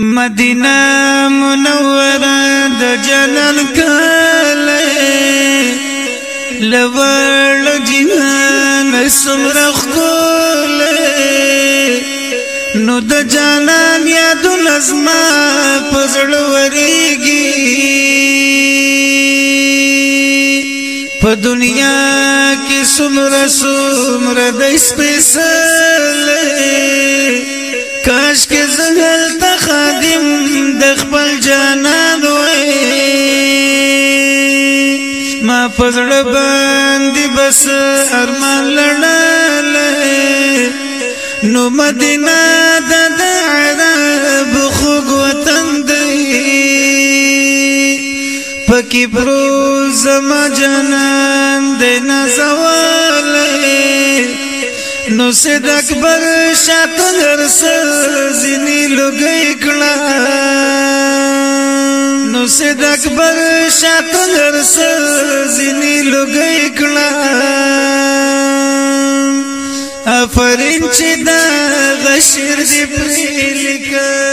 مدینه منوره د جنن کله لوړ جنان سمره خوله نو د جانان یاد لازم پزړ وريږي په دنیا کې سمره سمره د سپېڅل خپل جنان وې ما پزړ باندې بس ارمان لړل نو مدینه د عرب خوګ وطن دی پکې پرو زما جنان د نزوالې نو سید اکبر شاتل رسل زنی لګی کړه مرشد اکبر شاتل رسل زنی لګی کړه افرین چې دا غشر دی پرې لیکه